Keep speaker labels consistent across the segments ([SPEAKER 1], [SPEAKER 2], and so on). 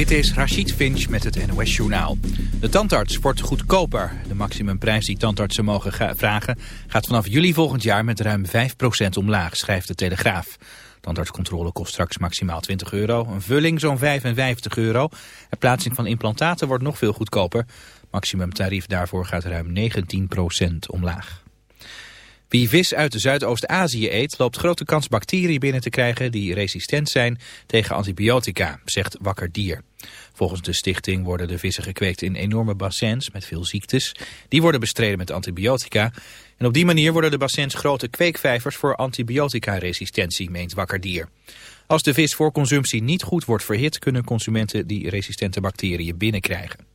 [SPEAKER 1] Dit is Rachid Finch met het NOS Journaal. De tandarts wordt goedkoper. De maximumprijs die tandartsen mogen vragen gaat vanaf juli volgend jaar met ruim 5% omlaag, schrijft de Telegraaf. Tandartscontrole kost straks maximaal 20 euro, een vulling zo'n 55 euro. Het plaatsing van implantaten wordt nog veel goedkoper. Maximumtarief daarvoor gaat ruim 19% omlaag. Wie vis uit Zuidoost-Azië eet, loopt grote kans bacteriën binnen te krijgen die resistent zijn tegen antibiotica, zegt Wakker Dier. Volgens de stichting worden de vissen gekweekt in enorme bassins met veel ziektes. Die worden bestreden met antibiotica. En op die manier worden de bassins grote kweekvijvers voor antibiotica-resistentie, meent Wakker Dier. Als de vis voor consumptie niet goed wordt verhit, kunnen consumenten die resistente bacteriën binnenkrijgen.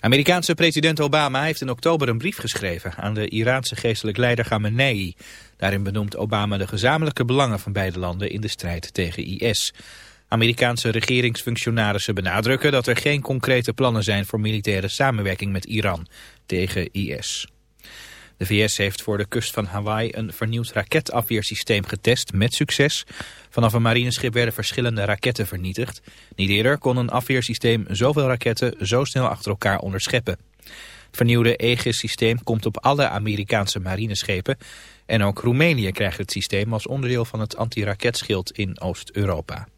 [SPEAKER 1] Amerikaanse president Obama heeft in oktober een brief geschreven aan de Iraanse geestelijk leider Khamenei. Daarin benoemt Obama de gezamenlijke belangen van beide landen in de strijd tegen IS. Amerikaanse regeringsfunctionarissen benadrukken dat er geen concrete plannen zijn voor militaire samenwerking met Iran tegen IS. De VS heeft voor de kust van Hawaii een vernieuwd raketafweersysteem getest met succes. Vanaf een marineschip werden verschillende raketten vernietigd. Niet eerder kon een afweersysteem zoveel raketten zo snel achter elkaar onderscheppen. Het vernieuwde Aegis-systeem komt op alle Amerikaanse marineschepen. En ook Roemenië krijgt het systeem als onderdeel van het antiraketschild in Oost-Europa.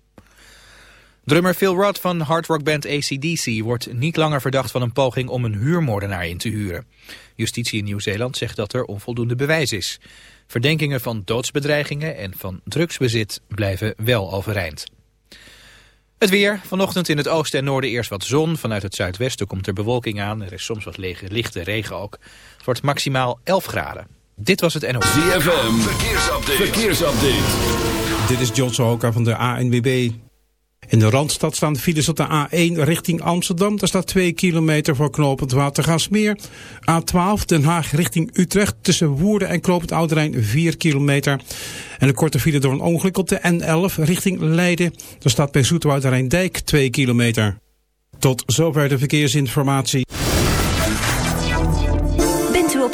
[SPEAKER 1] Drummer Phil Rudd van hardrockband ACDC wordt niet langer verdacht van een poging om een huurmoordenaar in te huren. Justitie in Nieuw-Zeeland zegt dat er onvoldoende bewijs is. Verdenkingen van doodsbedreigingen en van drugsbezit blijven wel overeind. Het weer. Vanochtend in het oosten en noorden eerst wat zon. Vanuit het zuidwesten komt er bewolking aan. Er is soms wat lege, lichte regen ook. Het wordt maximaal 11 graden. Dit was het NOS.
[SPEAKER 2] ZFM. Verkeersupdate. Verkeersupdate.
[SPEAKER 3] Dit is John Sohoka van de ANWB. In de Randstad staan de files op de A1 richting Amsterdam. Daar staat 2 kilometer voor knooppunt Watergaasmeer. A12 Den Haag richting Utrecht tussen Woerden en knooppunt Ouderijn 4 kilometer. En een korte file door een ongeluk op de N11 richting Leiden. Daar staat bij Zoeterwoude Dijk 2 kilometer. Tot zover de verkeersinformatie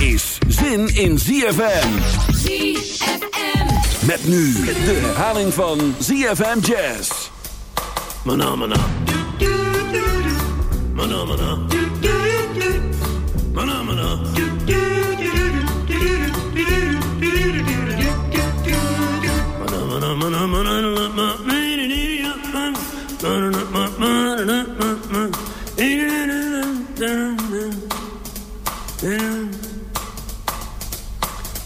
[SPEAKER 2] Is zin in ZFM.
[SPEAKER 4] ZFM.
[SPEAKER 2] Met nu de herhaling van ZFM Jazz.
[SPEAKER 5] Mana mana.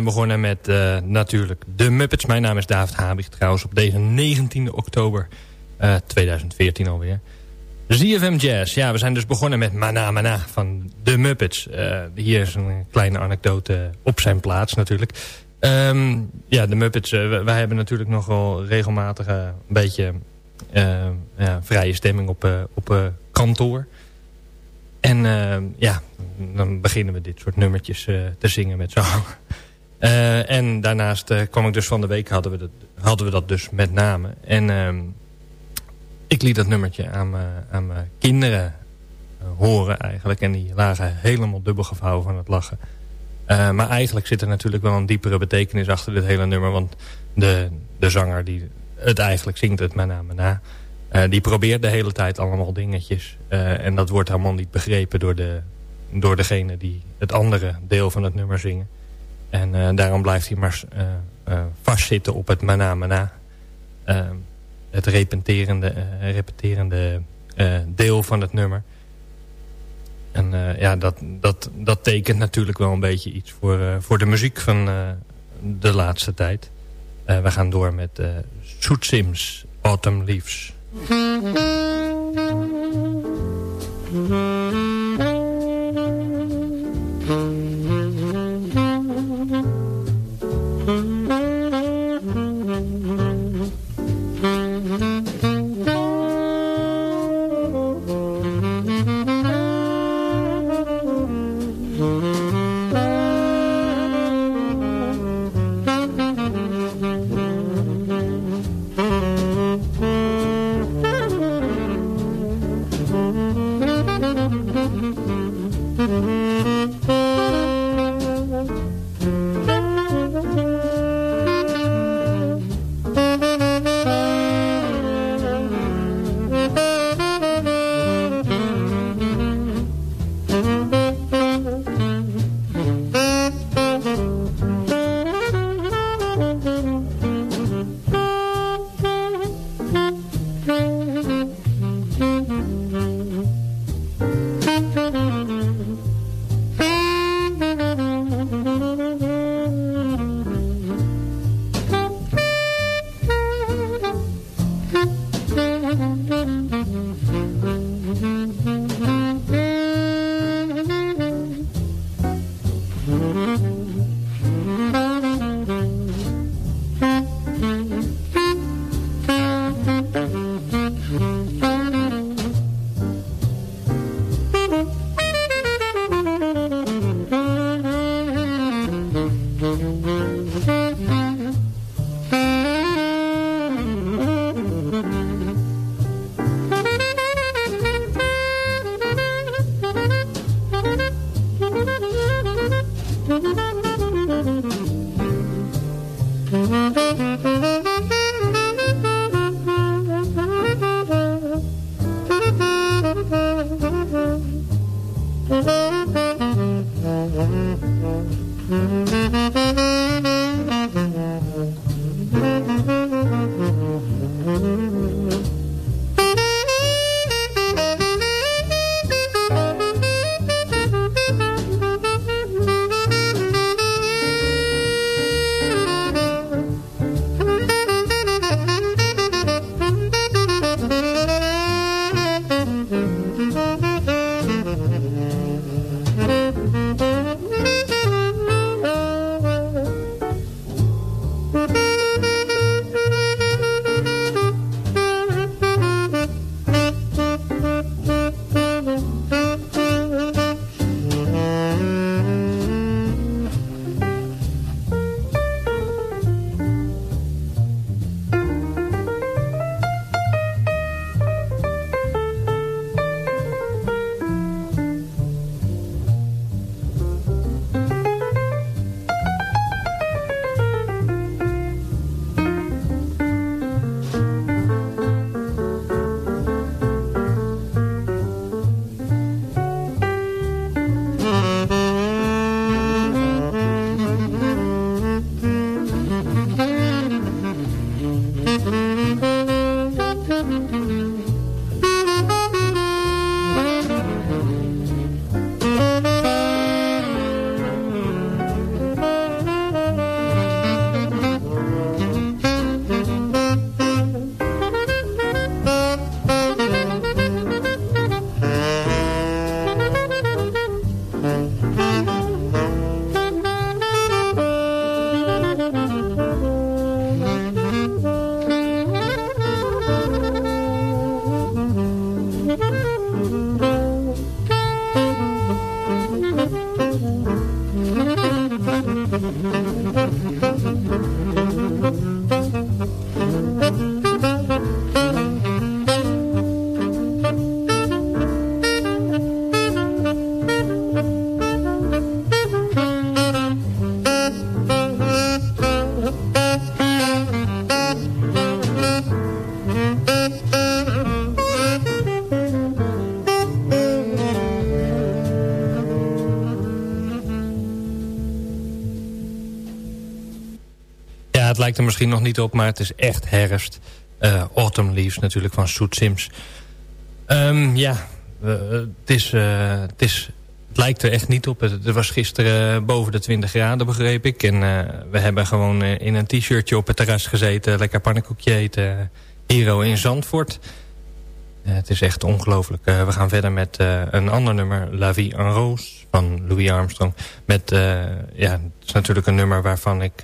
[SPEAKER 6] Zijn begonnen met eh, natuurlijk de Muppets. Mijn naam is David Habig trouwens op deze 19 oktober eh, 2014 alweer. ZFM Jazz. Ja, we zijn dus begonnen met Mana Mana van de Muppets. Eh, hier is een kleine anekdote op zijn plaats natuurlijk. Ehm, ja, de Muppets. wij hebben natuurlijk nogal regelmatig een beetje ja, vrije stemming op, op kantoor. En ja, dan beginnen we dit soort nummertjes te zingen met z'n Eh, en daarnaast eh, kwam ik dus van de week, hadden we dat, hadden we dat dus met name. En ehm, ik liet dat nummertje aan mijn, kinderen eh, horen eigenlijk. En die lagen helemaal dubbel gevouwen van het lachen. Maar eigenlijk zit er natuurlijk wel een diepere betekenis achter dit hele nummer. Want de, de zanger die het eigenlijk zingt, het met name na... Die probeert de hele tijd allemaal dingetjes. En dat wordt helemaal niet begrepen door, de, door degene die het andere deel van het nummer zingen. En eh, daarom blijft hij maar eh, eh, vastzitten op het mana mana. Eh, het repeterende, repeterende deel van het nummer. En ja, dat, dat, dat tekent natuurlijk wel een beetje iets voor, voor de muziek van de laatste tijd. We gaan door met Soet Sims, Autumn Leaves. lijkt er misschien nog niet op, maar het is echt herfst. Eh, Autumn Leaves natuurlijk van Soet Sims. Ehm, ja, eh, het, is, eh, het, is, het lijkt er echt niet op. Het, het was gisteren boven de 20 graden, begreep ik. En we hebben gewoon in een t-shirtje op het terras gezeten. Lekker pannenkoekje eten. Hero in Zandvoort. het is echt ongelooflijk. we gaan verder met een ander nummer. La Vie en Rose van Louis Armstrong. Met, ja, het is natuurlijk een nummer waarvan ik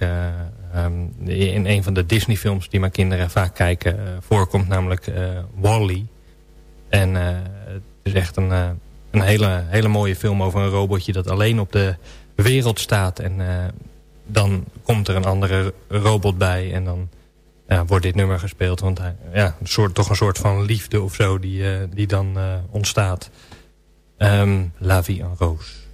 [SPEAKER 6] um, in een van de Disney films die mijn kinderen vaak kijken uh, voorkomt. Namelijk uh, Wall-E. En uh, het is echt een, een hele, hele mooie film over een robotje dat alleen op de wereld staat. En dan komt er een andere robot bij en dan ja, wordt dit nummer gespeeld. Want ja, een soort, toch een soort van liefde of zo die, die dan ontstaat. Um, La Vie en Rose.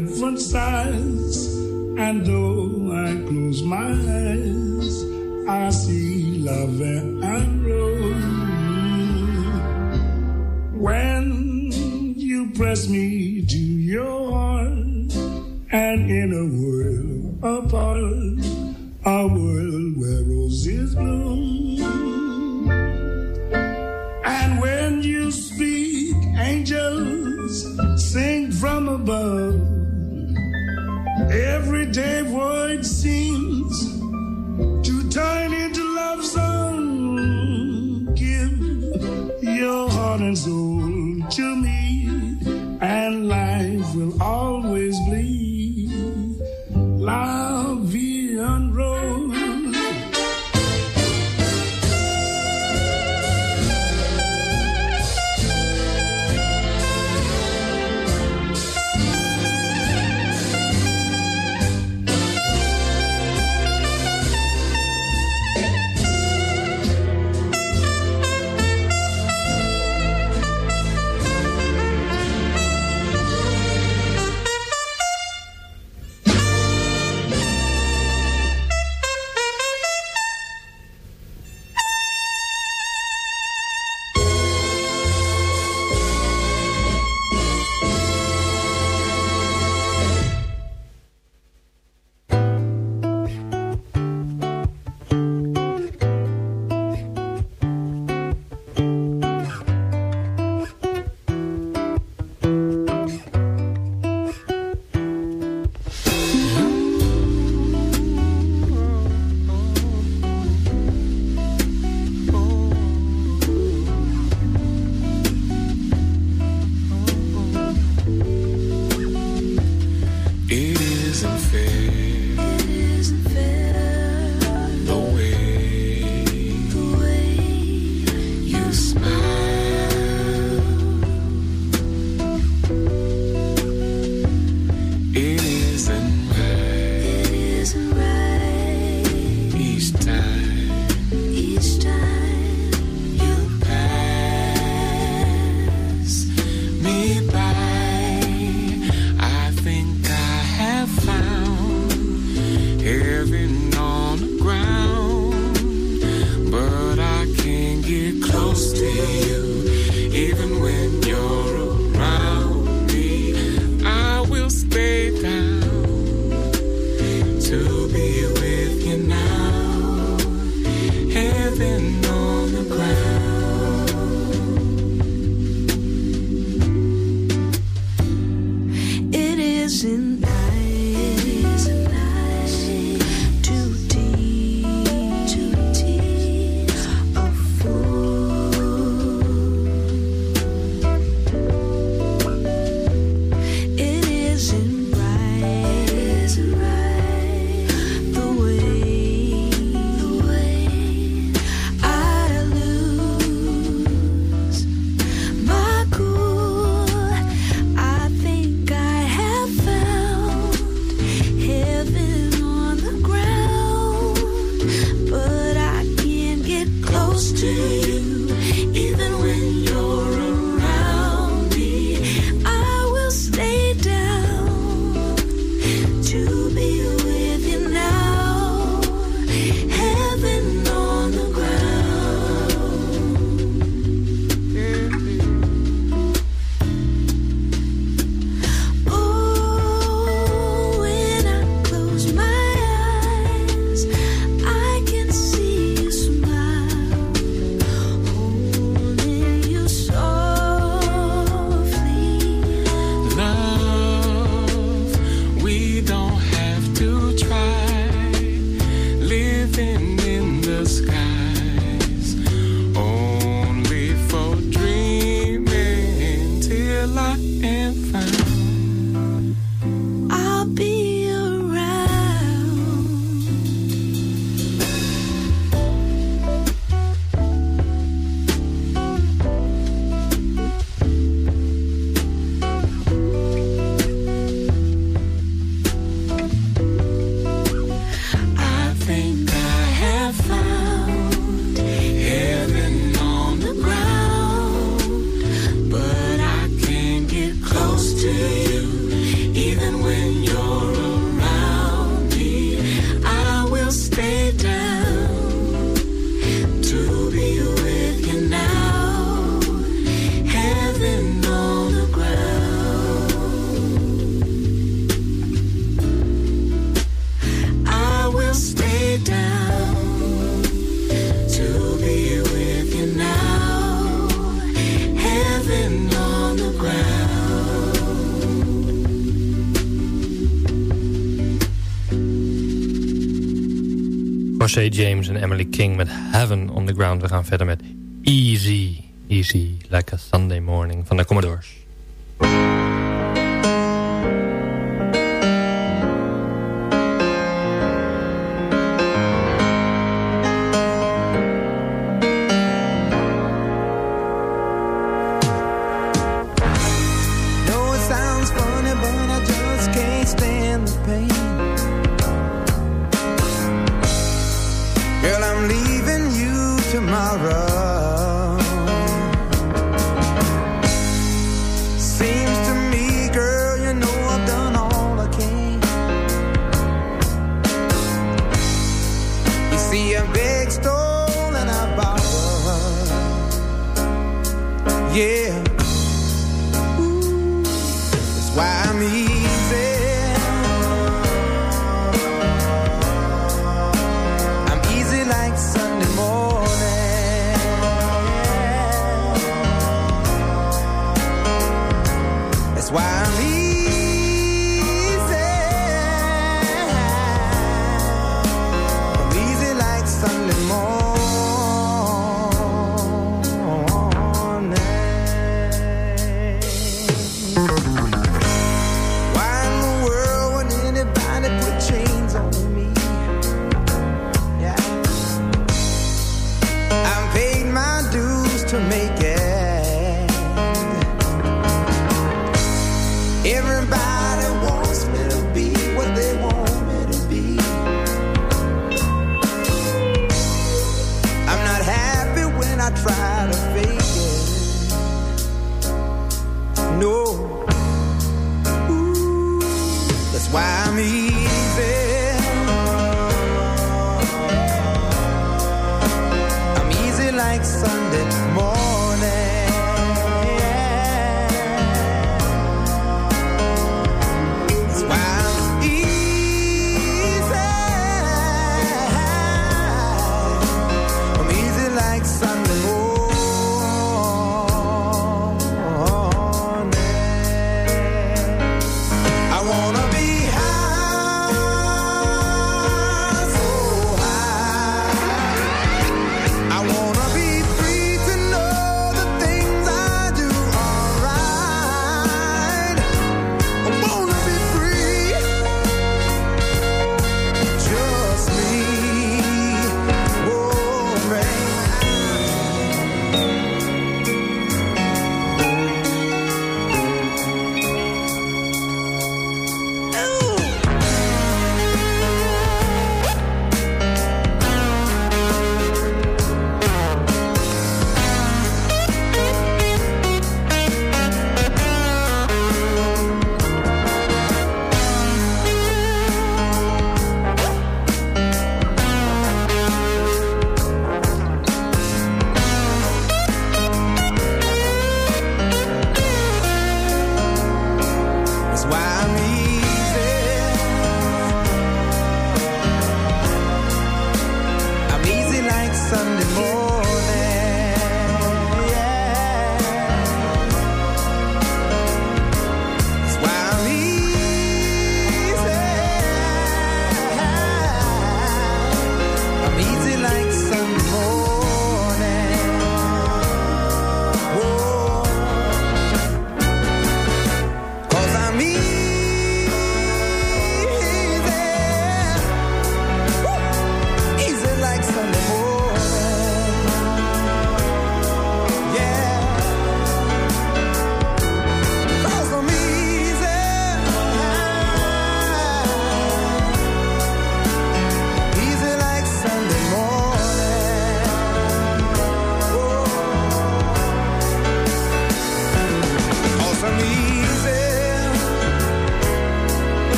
[SPEAKER 7] Heaven sighs, and though I close my eyes, I see love and Rose. When you press me to your heart, and in a world apart, a world
[SPEAKER 6] José James en Emily King met Heaven on the Ground. We gaan verder met Easy, Easy, Like a Sunday Morning van de Commodores.
[SPEAKER 8] why me?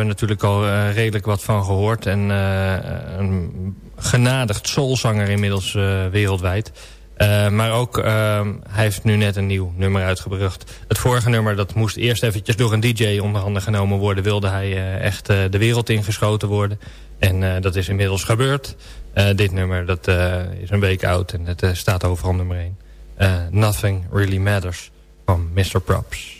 [SPEAKER 6] Hebben natuurlijk al eh, redelijk wat van gehoord. En eh, een genadigd soulzanger inmiddels eh, wereldwijd. Maar ook, hij heeft nu net een nieuw nummer uitgebracht. Het vorige nummer, dat moest eerst eventjes door een DJ onder handen genomen worden. Wilde hij echt de wereld ingeschoten worden. En dat is inmiddels gebeurd. Dit nummer, dat is een week oud en het staat overal nummer 1. Nothing Really Matters van Mr. Props.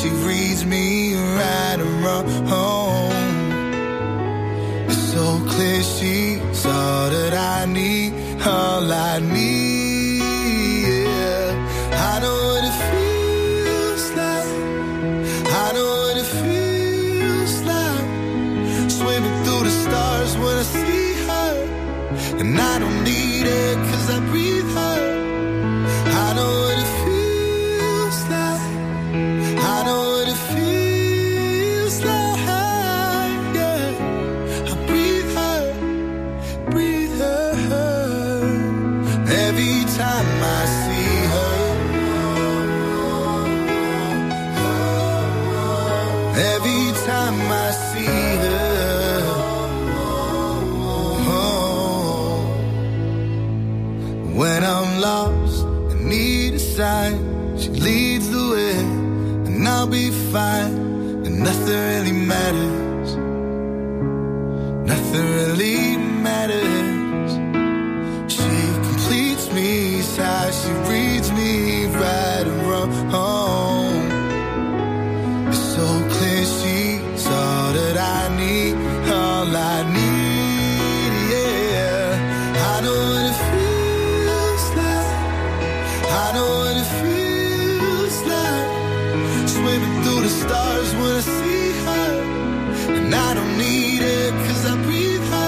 [SPEAKER 9] She reads me right and wrong. It's so clear she's all that I need, all I need. What it feels like. Swimming through the stars when I see her. And I don't need it cause I breathe her.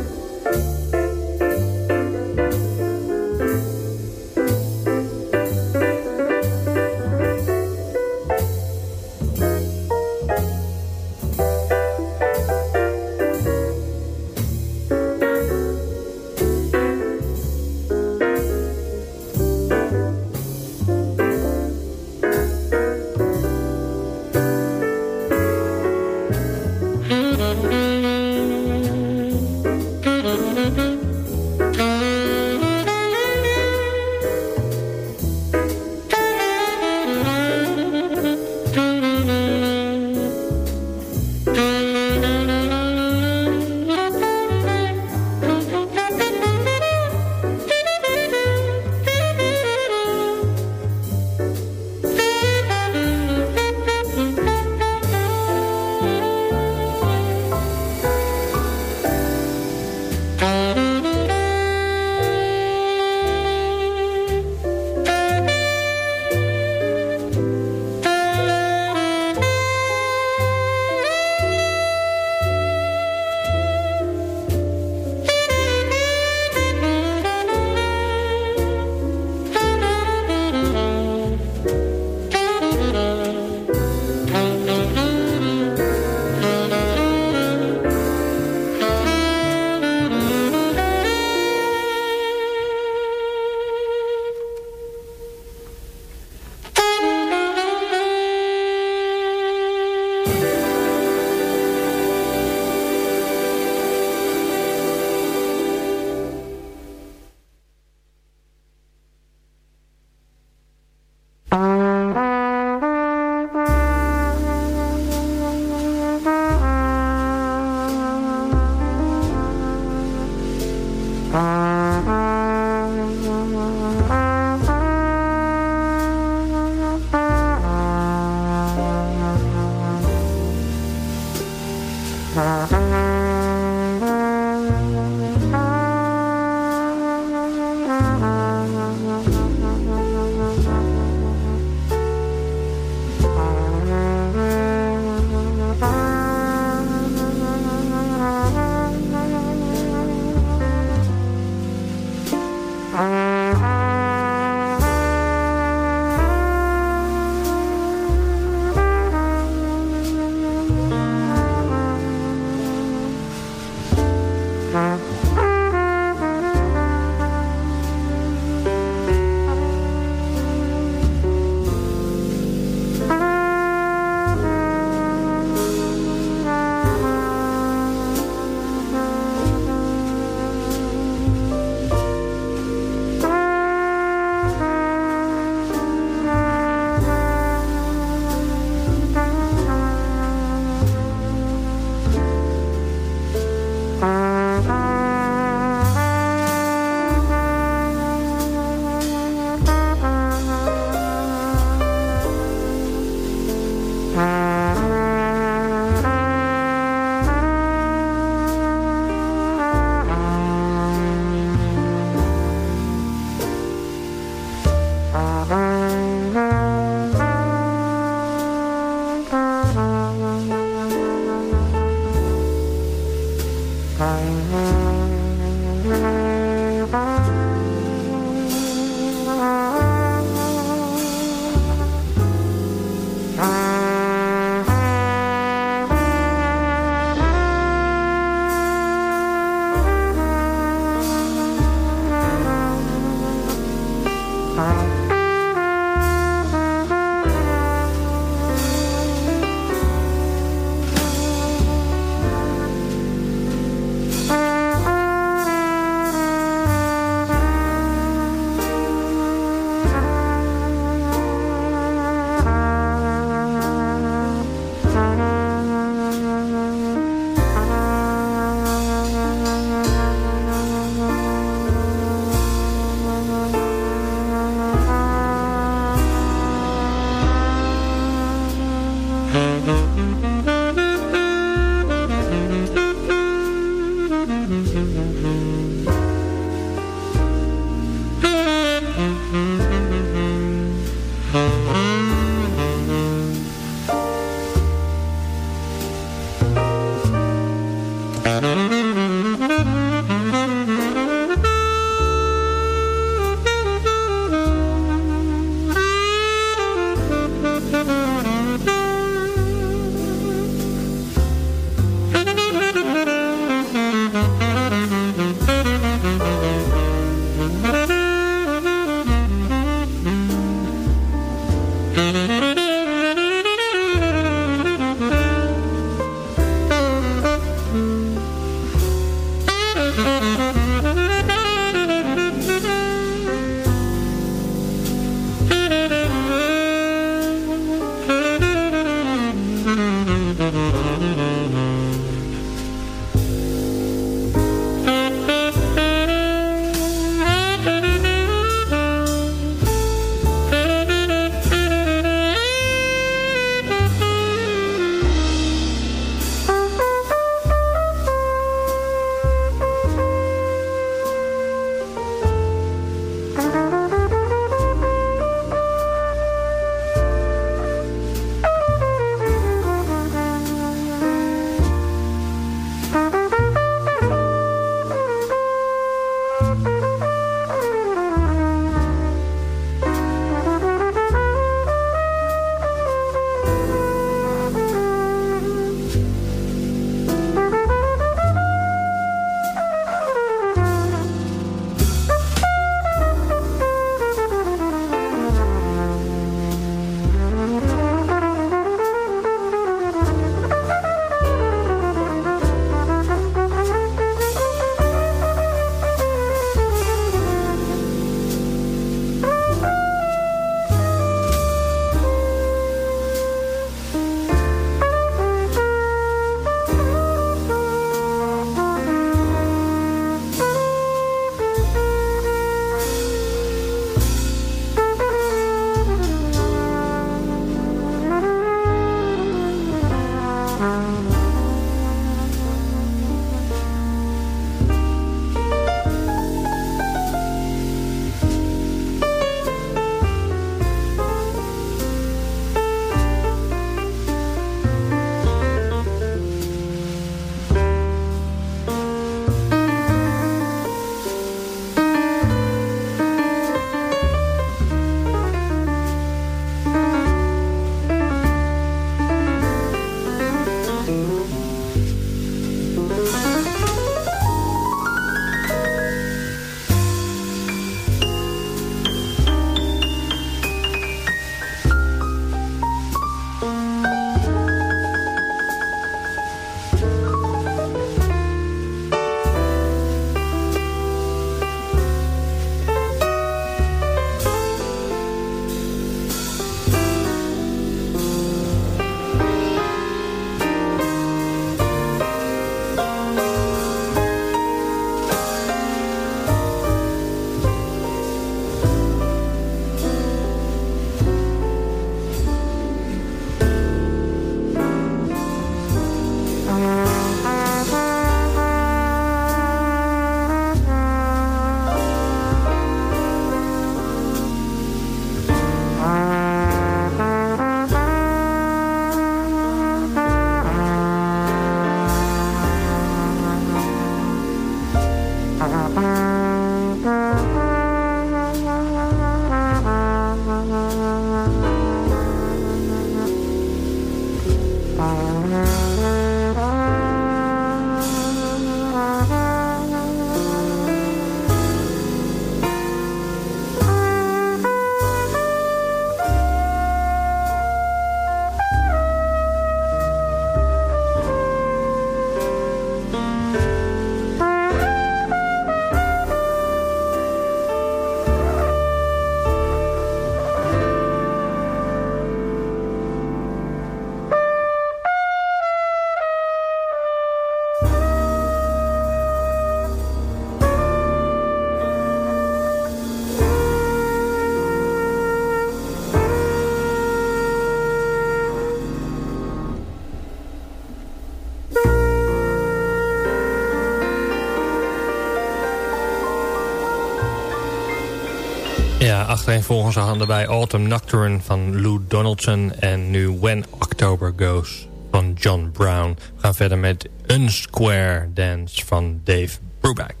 [SPEAKER 6] Ja, achtereenvolgens hadden wij Autumn Nocturne van Lou Donaldson... en nu When October Goes van John Brown. We gaan verder met Unsquare Dance van Dave Brubeck.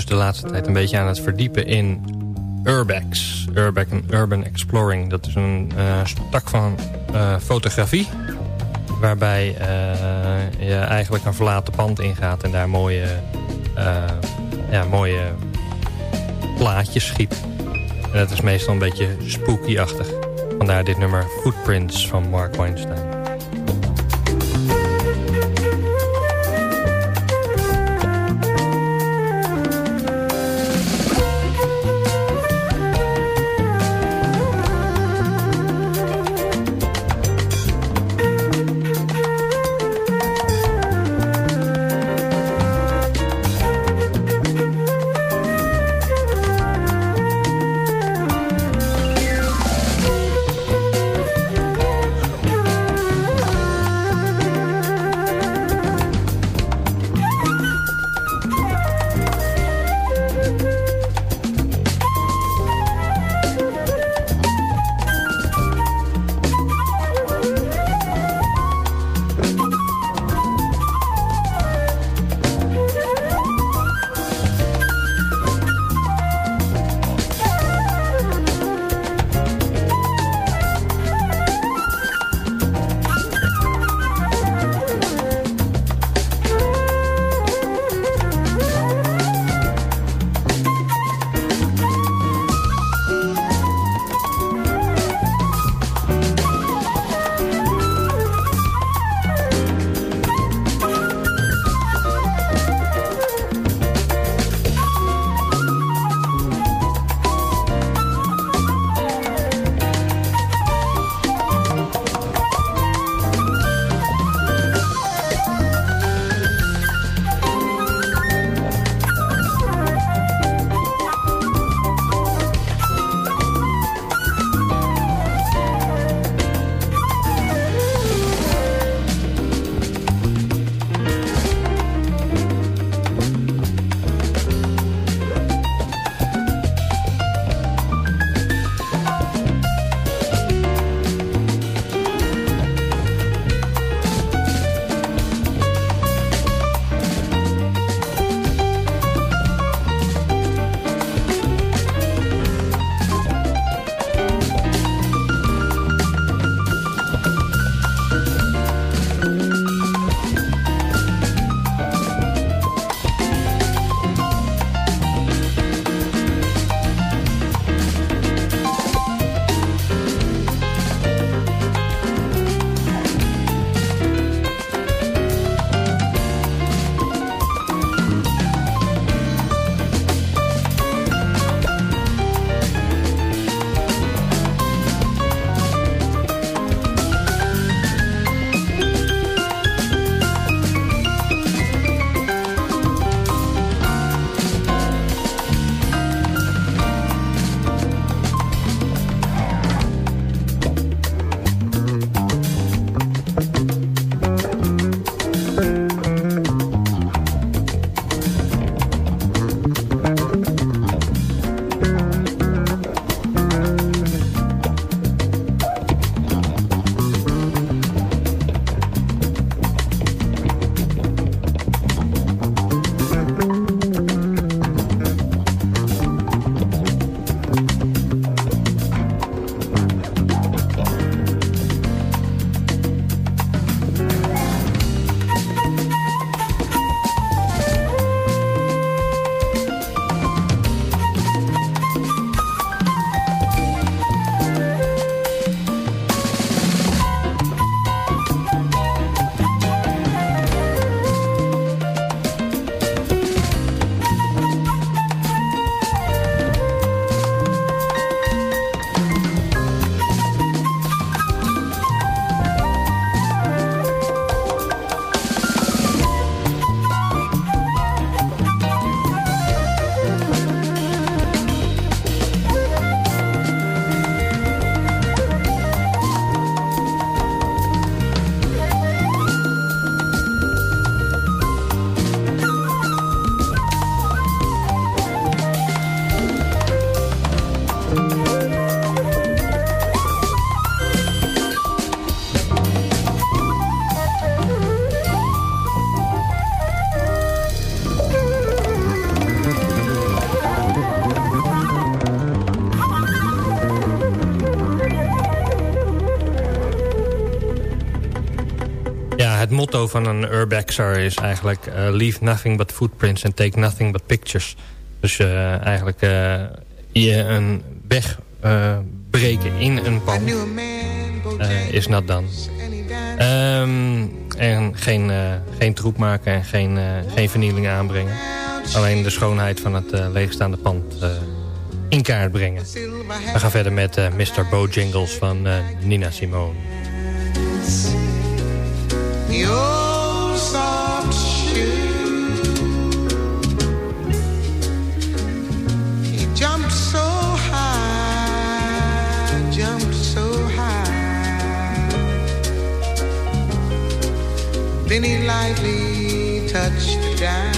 [SPEAKER 6] Dus de laatste tijd een beetje aan het verdiepen in Urbex. En Urban Exploring. Dat is een uh, tak van uh, fotografie. Waarbij uh, je eigenlijk een verlaten pand ingaat en daar mooie, ja, mooie plaatjes schiet. En dat is meestal een beetje spooky-achtig. Vandaar dit nummer Footprints van Mark Weinstein. Van een urbexer is eigenlijk... eh, leave nothing but footprints and take nothing but pictures. Dus eh, eigenlijk eh, je een weg breken in een pand is nat dan. Ehm, en geen, geen troep maken en geen, geen vernieling aanbrengen. Alleen de schoonheid van het leegstaande pand in kaart brengen. We gaan verder met Mr. Bojangles van Nina Simone.
[SPEAKER 8] Lightly touched down.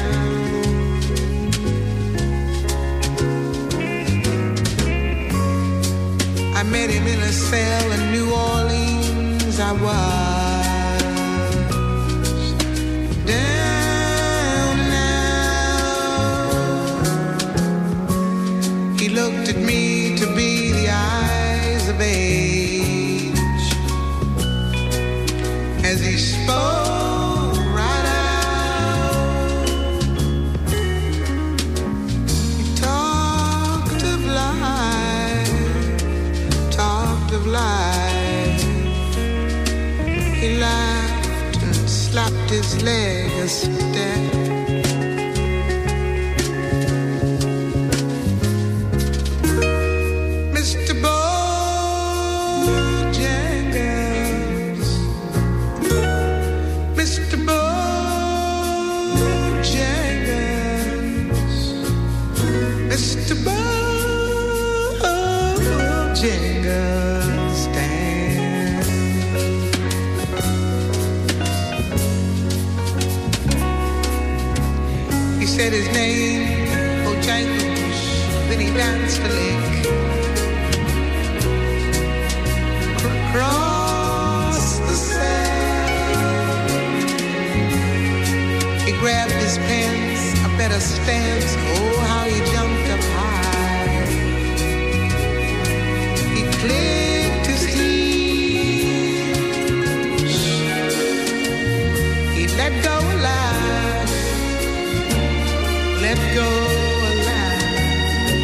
[SPEAKER 8] I met him in a cell in New Orleans. I was his leg a step. Better stance. Oh, how he jumped up high. He clicked his heels. He let go a line, let go a line.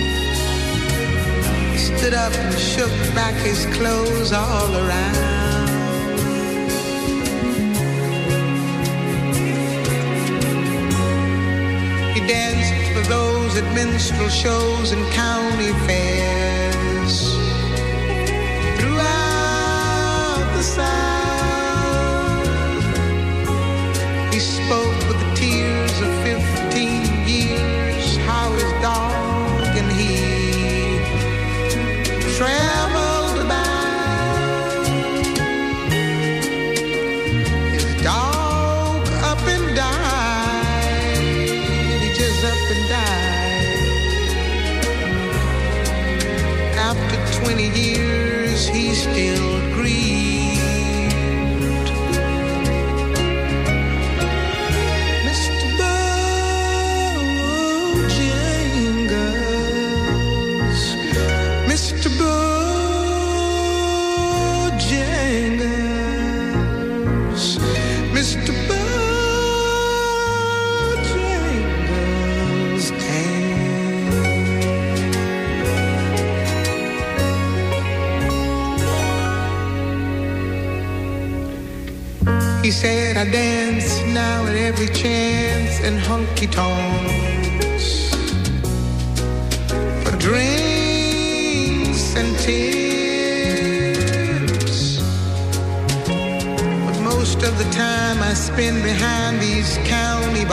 [SPEAKER 8] He stood up and shook back his clothes all around. At minstrel shows and county fairs.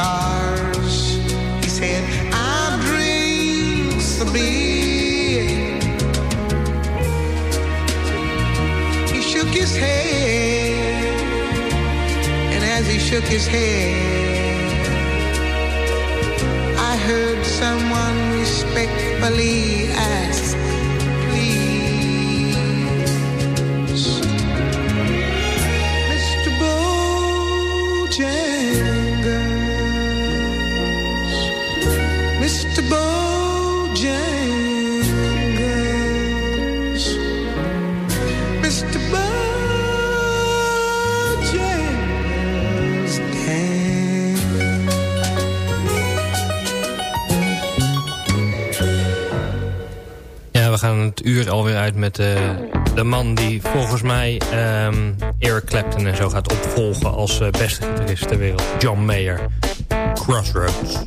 [SPEAKER 8] Bars. He said, I drink a beer. He shook his head, and as he shook his head, I heard someone respectfully
[SPEAKER 9] gaan het uur alweer uit met eh, de man die volgens mij ehm, Eric Clapton en zo gaat opvolgen als eh, beste gitarist ter wereld. John Mayer. Crossroads.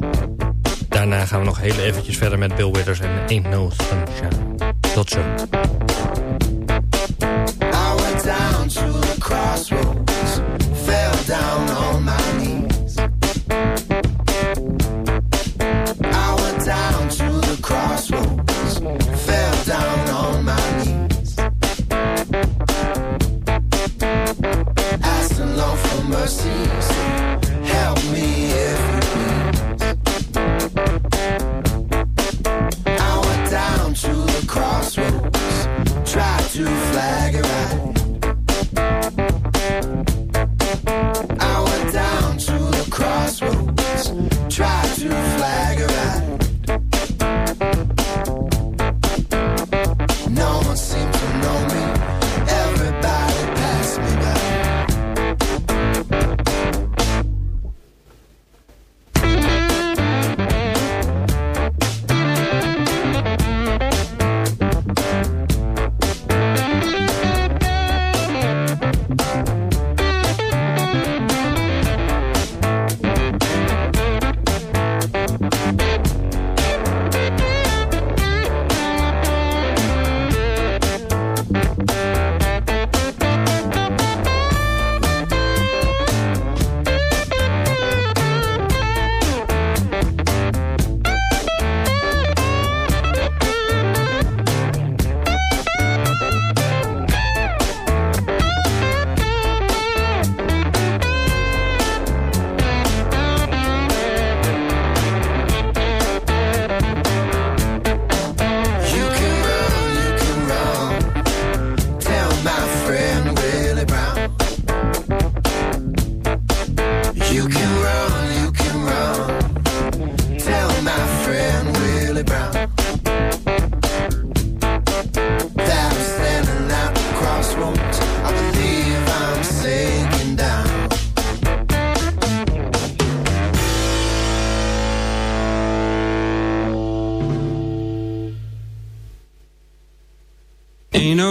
[SPEAKER 9] Daarna gaan we nog heel eventjes verder met Bill Withers en Ain't No Sunshine. Tot zo.